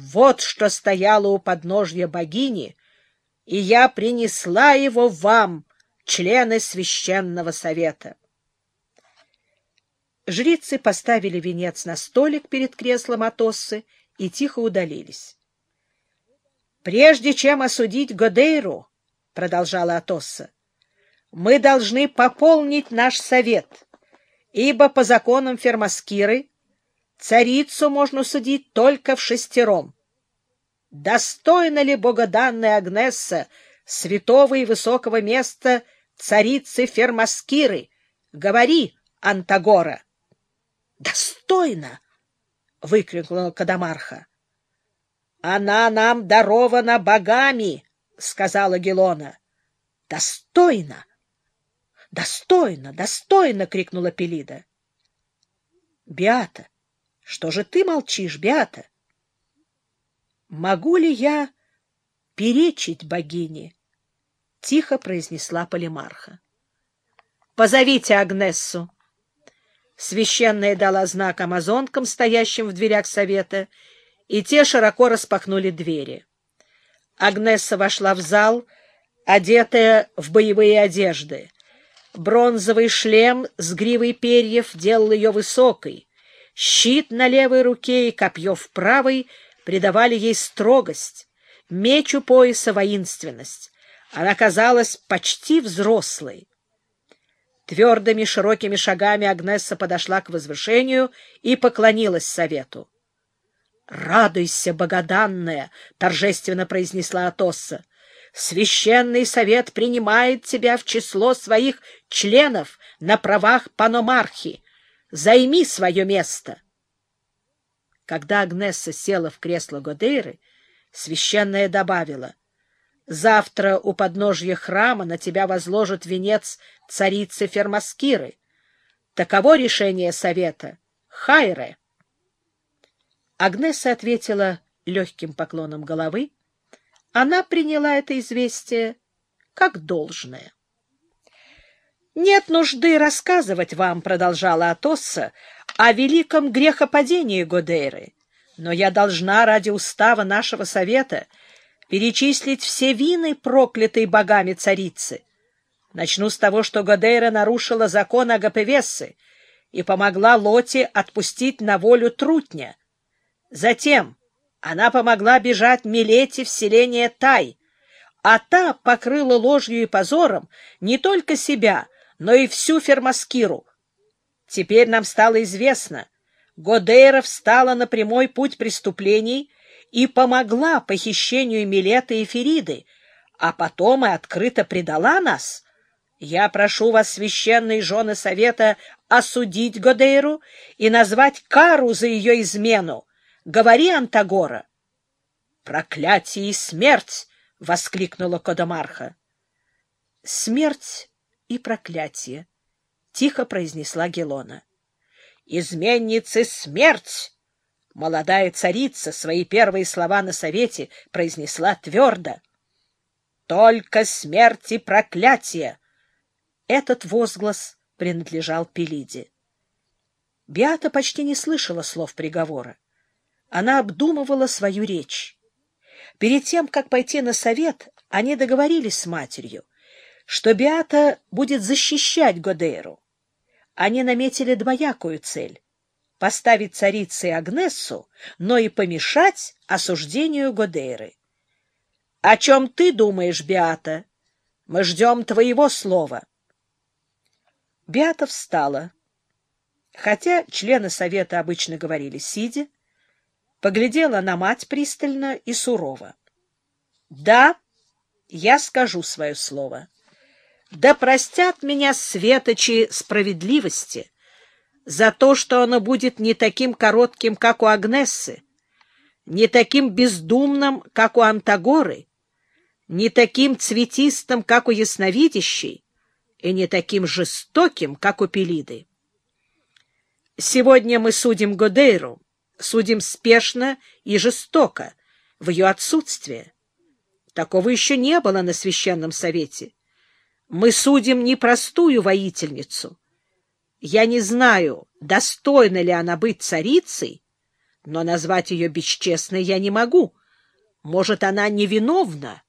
Вот что стояло у подножья богини, и я принесла его вам, члены священного совета. Жрицы поставили венец на столик перед креслом Атоссы и тихо удалились. — Прежде чем осудить Годейру, — продолжала Атосса, — мы должны пополнить наш совет, ибо по законам Фермаскиры царицу можно судить только в шестером. Достойна ли богоданная Агнесса святого и высокого места царицы Фермаскиры? Говори, Антагора! — Достойно! — выкрикнула Кадамарха. — Она нам дарована богами! — сказала Гелона. — Достойно! — Достойно! Достойно! — крикнула Пелида. — Биата! Что же ты молчишь, Биата? Могу ли я перечить богине? — тихо произнесла Полимарха. — Позовите Агнессу. Священная дала знак амазонкам, стоящим в дверях совета, и те широко распахнули двери. Агнесса вошла в зал, одетая в боевые одежды. Бронзовый шлем с гривой перьев делал ее высокой. Щит на левой руке и копье в правой придавали ей строгость, меч у пояса — воинственность. Она казалась почти взрослой. Твердыми широкими шагами Агнесса подошла к возвышению и поклонилась совету. — Радуйся, богоданная! — торжественно произнесла Атосса. — Священный совет принимает тебя в число своих членов на правах паномархи. Займи свое место. Когда Агнесса села в кресло Годейры, священная добавила, «Завтра у подножья храма на тебя возложат венец царицы Фермаскиры. Таково решение совета. Хайре!» Агнесса ответила легким поклоном головы. Она приняла это известие как должное. «Нет нужды рассказывать вам, — продолжала Атосса, — о великом грехопадении Годейры, но я должна ради устава нашего совета перечислить все вины, проклятой богами царицы. Начну с того, что Годейра нарушила закон Агапевессы и помогла Лоте отпустить на волю трутня. Затем она помогла бежать Милете в селение Тай, а та покрыла ложью и позором не только себя, но и всю Фермаскиру. Теперь нам стало известно, Годейра встала на прямой путь преступлений и помогла похищению Милета и Фериды, а потом и открыто предала нас. Я прошу вас, священные жены Совета, осудить Годейру и назвать кару за ее измену. Говори, Антагора. «Проклятие и смерть!» — воскликнула Кодомарха. «Смерть и проклятие, — тихо произнесла Гелона. — Изменницы смерть! Молодая царица свои первые слова на совете произнесла твердо. «Только смерть и проклятие!» Этот возглас принадлежал Пелиде. Биата почти не слышала слов приговора. Она обдумывала свою речь. Перед тем, как пойти на совет, они договорились с матерью что Биата будет защищать Годейру. Они наметили двоякую цель — поставить царице Агнессу, но и помешать осуждению Годейры. — О чем ты думаешь, Биата? Мы ждем твоего слова. Биата встала. Хотя члены совета обычно говорили сидя, поглядела на мать пристально и сурово. — Да, я скажу свое слово. Да простят меня светочи справедливости за то, что оно будет не таким коротким, как у Агнессы, не таким бездумным, как у Антагоры, не таким цветистым, как у Ясновидящей, и не таким жестоким, как у Пелиды. Сегодня мы судим Годейру, судим спешно и жестоко, в ее отсутствие. Такого еще не было на Священном Совете. Мы судим непростую воительницу. Я не знаю, достойна ли она быть царицей, но назвать ее бесчестной я не могу. Может, она невиновна,